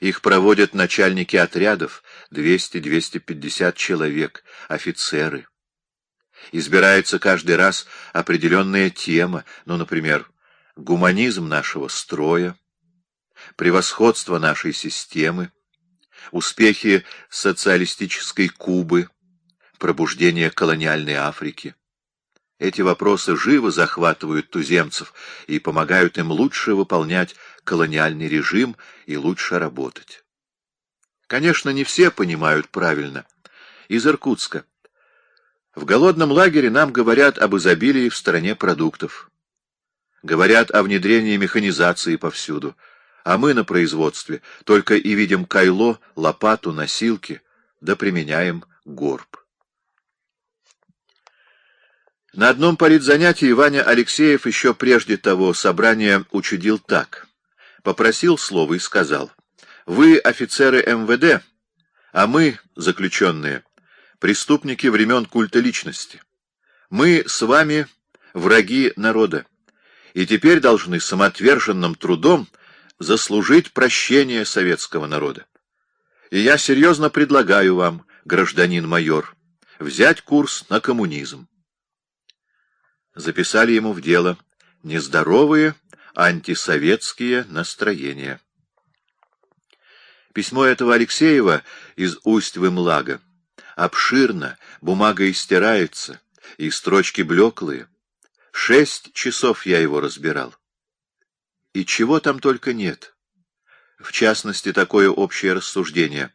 Их проводят начальники отрядов, 200-250 человек, офицеры. Избирается каждый раз определенная тема, ну, например, гуманизм нашего строя, превосходство нашей системы, успехи социалистической Кубы, пробуждение колониальной Африки. Эти вопросы живо захватывают туземцев и помогают им лучше выполнять колониальный режим и лучше работать. Конечно, не все понимают правильно. Из Иркутска. В голодном лагере нам говорят об изобилии в стране продуктов. Говорят о внедрении механизации повсюду. А мы на производстве только и видим кайло, лопату, носилки, да применяем горб. На одном политзанятии Ваня Алексеев еще прежде того собрания учудил так. Попросил слова и сказал, «Вы офицеры МВД, а мы, заключенные, преступники времен культа личности. Мы с вами враги народа, и теперь должны самоотверженным трудом заслужить прощение советского народа. И я серьезно предлагаю вам, гражданин майор, взять курс на коммунизм записали ему в дело нездоровые антисоветские настроения. Письмо этого Алексеева из Усть-Вымлага обширно, бумага истирается, и строчки блеклые. Шесть часов я его разбирал. И чего там только нет. В частности, такое общее рассуждение.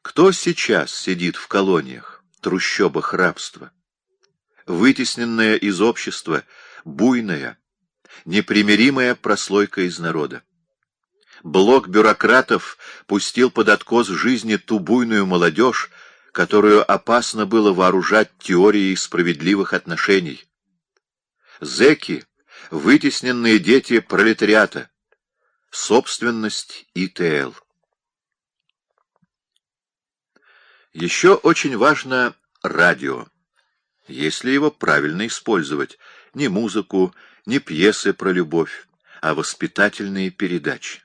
Кто сейчас сидит в колониях, трущобах рабства? Вытесненная из общества, буйная, непримиримая прослойка из народа. Блок бюрократов пустил под откос жизни ту буйную молодежь, которую опасно было вооружать теорией справедливых отношений. Зеки — вытесненные дети пролетариата, собственность ИТЛ. Еще очень важно радио если его правильно использовать, не музыку, не пьесы про любовь, а воспитательные передачи.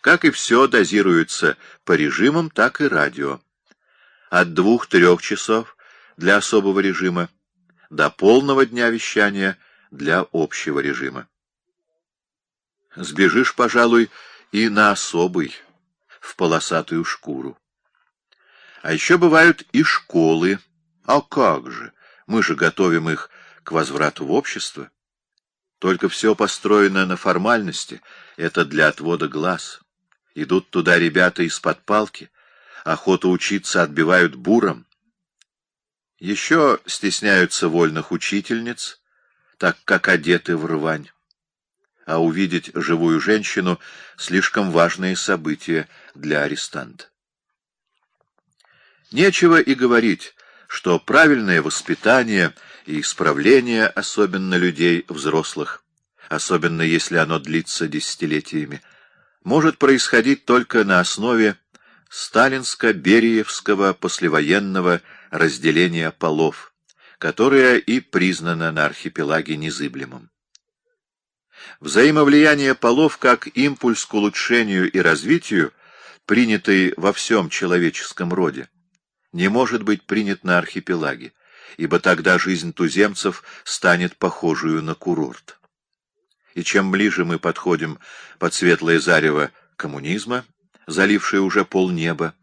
Как и все дозируется по режимам, так и радио. От двух-трех часов для особого режима до полного дня вещания для общего режима. Сбежишь, пожалуй, и на особый, в полосатую шкуру. А еще бывают и школы, а как же? Мы же готовим их к возврату в общество. Только все построено на формальности, это для отвода глаз. Идут туда ребята из-под палки, охоту учиться отбивают буром. Еще стесняются вольных учительниц, так как одеты в рвань. А увидеть живую женщину — слишком важное событие для арестанта. Нечего и говорить, что правильное воспитание и исправление, особенно людей взрослых, особенно если оно длится десятилетиями, может происходить только на основе сталинско-бериевского послевоенного разделения полов, которое и признано на архипелаге незыблемым. Взаимовлияние полов как импульс к улучшению и развитию, принятый во всем человеческом роде, не может быть принят на архипелаге, ибо тогда жизнь туземцев станет похожую на курорт. И чем ближе мы подходим под светлое зарево коммунизма, залившее уже полнеба,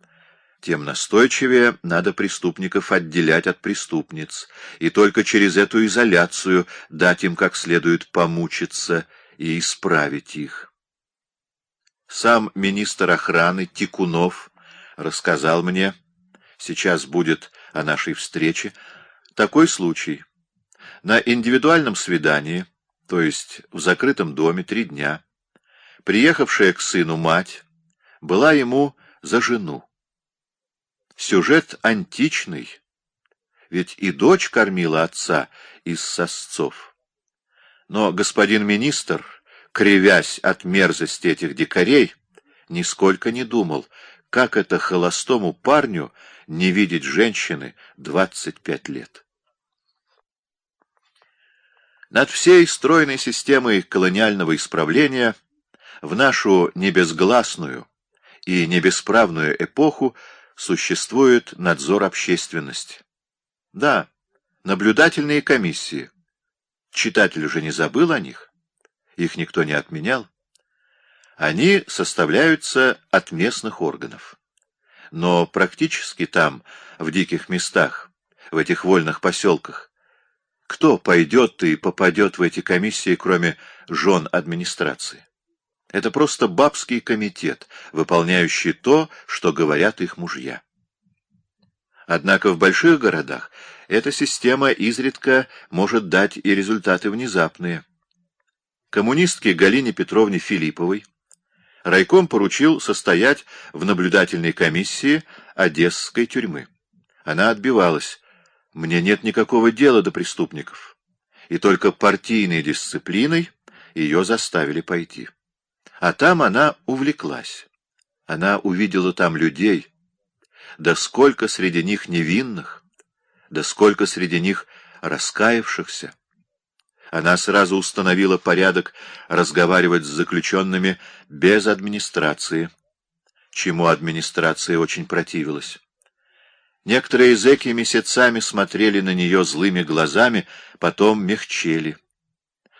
тем настойчивее надо преступников отделять от преступниц, и только через эту изоляцию дать им как следует помучиться и исправить их. Сам министр охраны Тикунов рассказал мне, сейчас будет о нашей встрече, такой случай. На индивидуальном свидании, то есть в закрытом доме три дня, приехавшая к сыну мать была ему за жену. Сюжет античный, ведь и дочь кормила отца из сосцов. Но господин министр, кривясь от мерзости этих дикарей, нисколько не думал, как это холостому парню не видеть женщины 25 лет? Над всей стройной системой колониального исправления В нашу небезгласную и небесправную эпоху существует надзор общественности. Да, наблюдательные комиссии. Читатель же не забыл о них. Их никто не отменял. Они составляются от местных органов. Но практически там, в диких местах, в этих вольных поселках, кто пойдет и попадет в эти комиссии, кроме жен администрации? Это просто бабский комитет, выполняющий то, что говорят их мужья. Однако в больших городах эта система изредка может дать и результаты внезапные. Коммунистке Галине Петровне Филипповой райком поручил состоять в наблюдательной комиссии Одесской тюрьмы. Она отбивалась. «Мне нет никакого дела до преступников». И только партийной дисциплиной ее заставили пойти. А там она увлеклась. Она увидела там людей. Да сколько среди них невинных, да сколько среди них раскаявшихся. Она сразу установила порядок разговаривать с заключенными без администрации, чему администрация очень противилась. Некоторые зэки месяцами смотрели на нее злыми глазами, потом мягчели.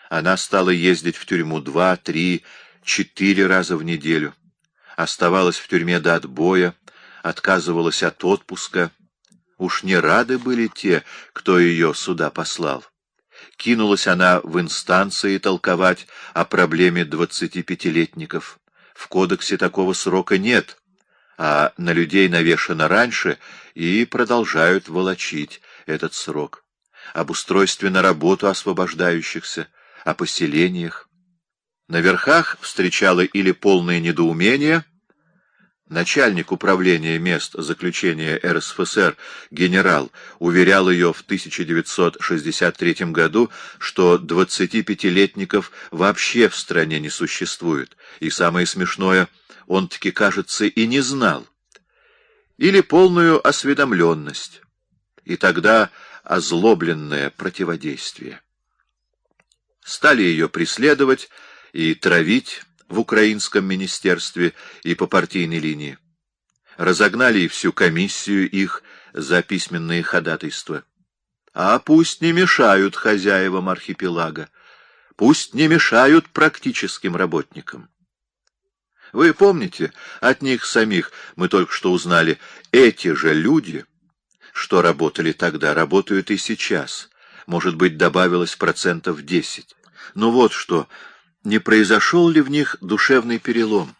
Она стала ездить в тюрьму два, три, четыре раза в неделю. Оставалась в тюрьме до отбоя, отказывалась от отпуска. Уж не рады были те, кто ее сюда послал. Кинулась она в инстанции толковать о проблеме двадцатипятилетников. В кодексе такого срока нет, а на людей навешано раньше и продолжают волочить этот срок. Об устройстве на работу освобождающихся, о поселениях. На верхах встречало или полное недоумение — Начальник управления мест заключения РСФСР генерал уверял ее в 1963 году, что 25-летников вообще в стране не существует, и самое смешное, он таки, кажется, и не знал. Или полную осведомленность, и тогда озлобленное противодействие. Стали ее преследовать и травить, в украинском министерстве и по партийной линии. Разогнали и всю комиссию их за письменные ходатайства. А пусть не мешают хозяевам архипелага, пусть не мешают практическим работникам. Вы помните, от них самих мы только что узнали, эти же люди, что работали тогда, работают и сейчас. Может быть, добавилось процентов десять. Ну вот что, не произошел ли в них душевный перелом?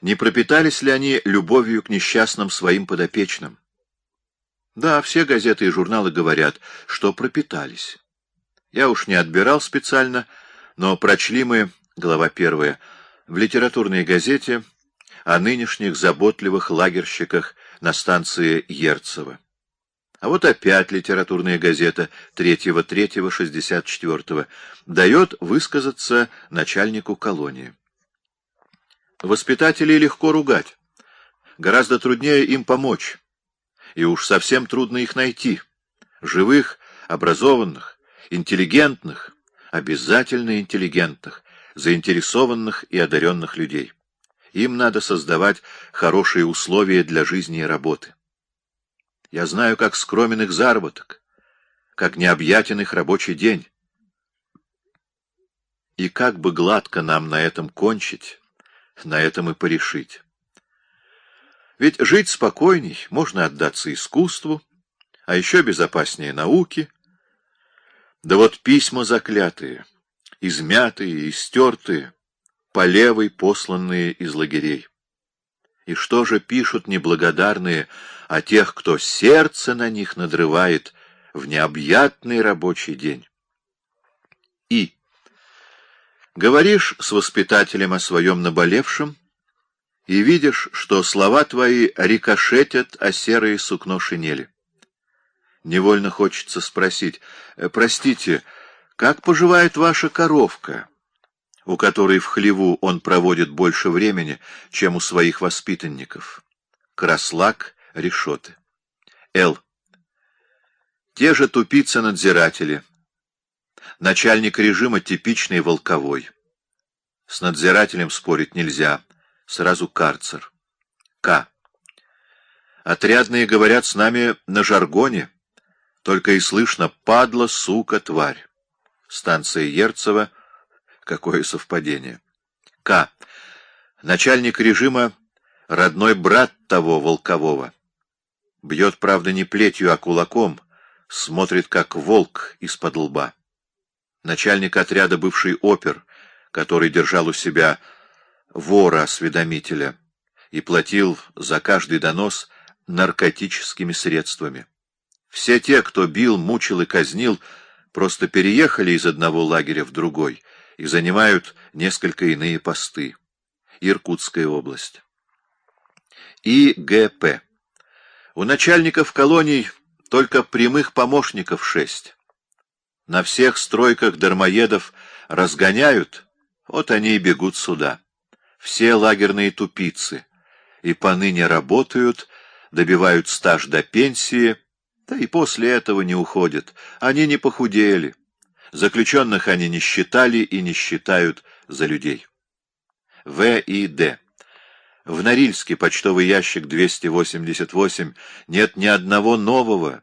Не пропитались ли они любовью к несчастным своим подопечным? Да, все газеты и журналы говорят, что пропитались. Я уж не отбирал специально, но прочли мы, глава первая, в литературной газете о нынешних заботливых лагерщиках на станции Ерцево. А вот опять литературная газета 3.3.64 дает высказаться начальнику колонии. Воспитателей легко ругать. Гораздо труднее им помочь. И уж совсем трудно их найти. Живых, образованных, интеллигентных, обязательно интеллигентных, заинтересованных и одаренных людей. Им надо создавать хорошие условия для жизни и работы. Я знаю, как скромен их заработок, как необъятен их рабочий день. И как бы гладко нам на этом кончить, на этом и порешить. Ведь жить спокойней, можно отдаться искусству, а еще безопаснее науке. Да вот письма заклятые, измятые, истертые, по левой посланные из лагерей. И что же пишут неблагодарные о тех, кто сердце на них надрывает в необъятный рабочий день? И. Говоришь с воспитателем о своем наболевшем, и видишь, что слова твои рикошетят о серые сукно шинели. Невольно хочется спросить, «Простите, как поживает ваша коровка?» у которой в хлеву он проводит больше времени, чем у своих воспитанников. Краслак, решеты. Л. Те же тупицы-надзиратели. Начальник режима типичный волковой. С надзирателем спорить нельзя. Сразу карцер. К. Отрядные говорят с нами на жаргоне. Только и слышно «падла, сука, тварь». Станция Ерцева. Какое совпадение. К. Начальник режима — родной брат того Волкового. Бьет, правда, не плетью, а кулаком, смотрит, как волк из-под лба. Начальник отряда бывший опер, который держал у себя вора-осведомителя и платил за каждый донос наркотическими средствами. Все те, кто бил, мучил и казнил, просто переехали из одного лагеря в другой и занимают несколько иные посты. Иркутская область. ИГП. У начальников колоний только прямых помощников шесть. На всех стройках дармоедов разгоняют, вот они и бегут сюда. Все лагерные тупицы. И поныне работают, добивают стаж до пенсии, да и после этого не уходят. Они не похудели. Заключенных они не считали и не считают за людей. В. и Д. В Норильске почтовый ящик 288 нет ни одного нового,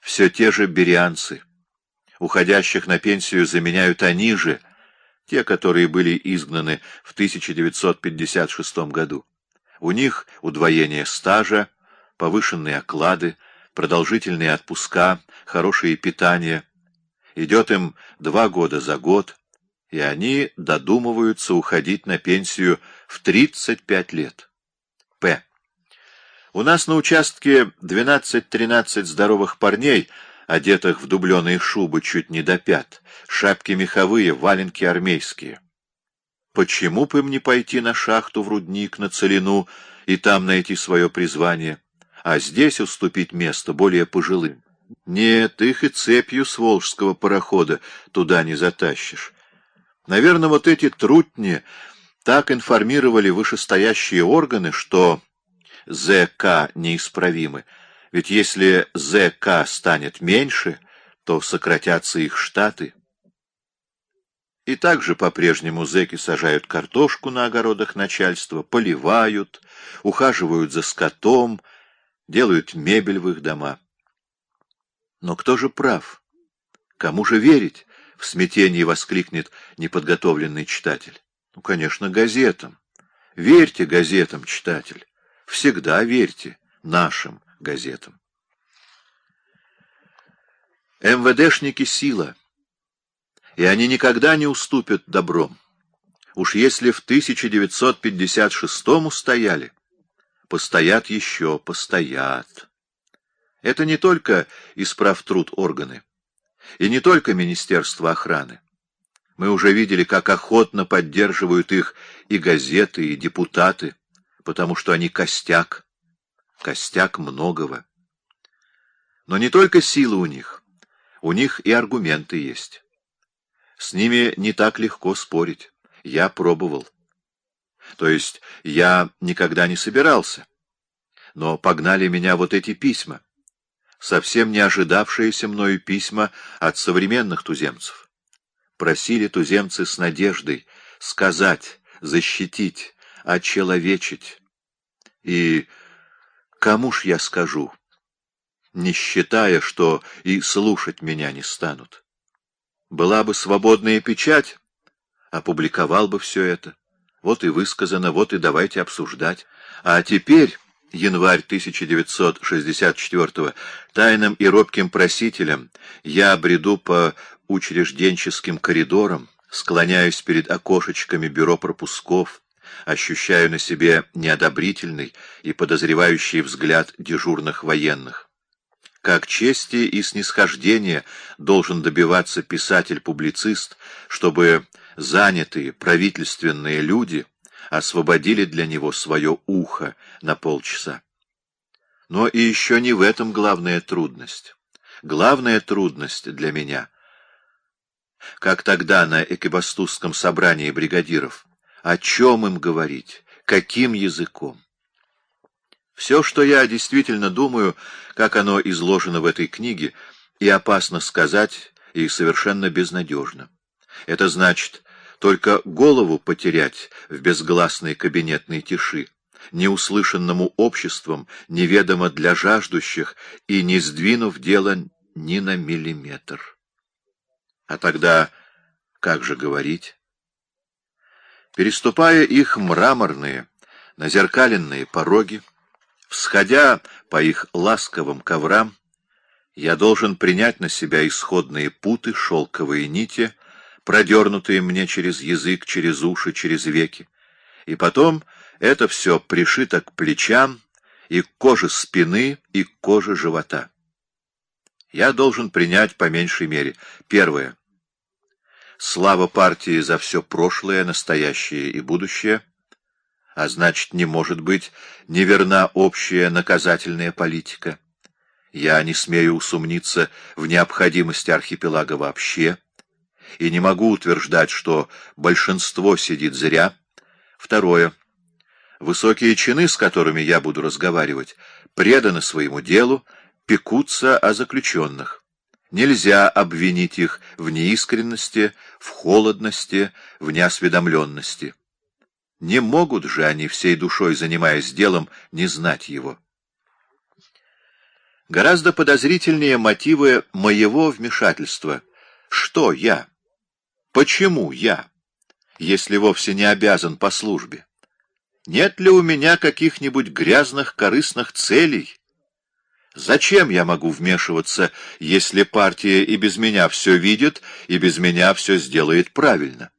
все те же берианцы. Уходящих на пенсию заменяют они же, те, которые были изгнаны в 1956 году. У них удвоение стажа, повышенные оклады, продолжительные отпуска, хорошее питание. Идет им два года за год, и они додумываются уходить на пенсию в 35 лет. У нас на участке 12-13 здоровых парней, одетых в дубленые шубы чуть не до пят, шапки меховые, валенки армейские. Почему бы им не пойти на шахту в рудник, на целину и там найти свое призвание, а здесь уступить место более пожилым? Нет, их и цепью с волжского парохода туда не затащишь. Наверное, вот эти трутни так информировали вышестоящие органы, что ЗК неисправимы. Ведь если ЗК станет меньше, то сократятся их штаты. И также по-прежнему зэки сажают картошку на огородах начальства, поливают, ухаживают за скотом, делают мебель в их дома. Но кто же прав? Кому же верить? В смятении воскликнет неподготовленный читатель. Ну, конечно, газетам. Верьте газетам, читатель. Всегда верьте нашим газетам. МВДшники — сила и они никогда не уступят добром. Уж если в 1956-му стояли, постоят еще, постоят. Это не только исправтруд органы, и не только Министерство охраны. Мы уже видели, как охотно поддерживают их и газеты, и депутаты, потому что они костяк, костяк многого. Но не только силы у них, у них и аргументы есть. С ними не так легко спорить. Я пробовал. То есть я никогда не собирался. Но погнали меня вот эти письма. Совсем не ожидавшиеся мною письма от современных туземцев. Просили туземцы с надеждой сказать, защитить, очеловечить. И кому ж я скажу, не считая, что и слушать меня не станут? Была бы свободная печать, опубликовал бы все это. Вот и высказано, вот и давайте обсуждать. А теперь, январь 1964 тайным и робким просителем, я бреду по учрежденческим коридорам, склоняюсь перед окошечками бюро пропусков, ощущаю на себе неодобрительный и подозревающий взгляд дежурных военных. Как чести и снисхождения должен добиваться писатель-публицист, чтобы занятые правительственные люди освободили для него свое ухо на полчаса. Но и еще не в этом главная трудность. Главная трудность для меня, как тогда на экибастузском собрании бригадиров, о чем им говорить, каким языком. Все, что я действительно думаю, как оно изложено в этой книге, и опасно сказать, и совершенно безнадежно. Это значит, только голову потерять в безгласной кабинетной тиши, неуслышанному обществом, неведомо для жаждущих и не сдвинув дело ни на миллиметр. А тогда как же говорить? Переступая их мраморные, назеркаленные пороги, всходя по их ласковым коврам, я должен принять на себя исходные путы, шелковые нити, продернутые мне через язык, через уши, через веки. И потом это все пришито к плечам и к коже спины, и к коже живота. Я должен принять по меньшей мере. Первое. Слава партии за все прошлое, настоящее и будущее, а значит, не может быть неверна общая наказательная политика. Я не смею усомниться в необходимости архипелага вообще, и не могу утверждать, что большинство сидит зря. Второе. Высокие чины, с которыми я буду разговаривать, преданы своему делу, пекутся о заключенных. Нельзя обвинить их в неискренности, в холодности, в неосведомленности. Не могут же они всей душой, занимаясь делом, не знать его. Гораздо подозрительнее мотивы моего вмешательства. Что я? Почему я? Если вовсе не обязан по службе. Нет ли у меня каких-нибудь грязных корыстных целей? Зачем я могу вмешиваться, если партия и без меня все видит, и без меня все сделает правильно?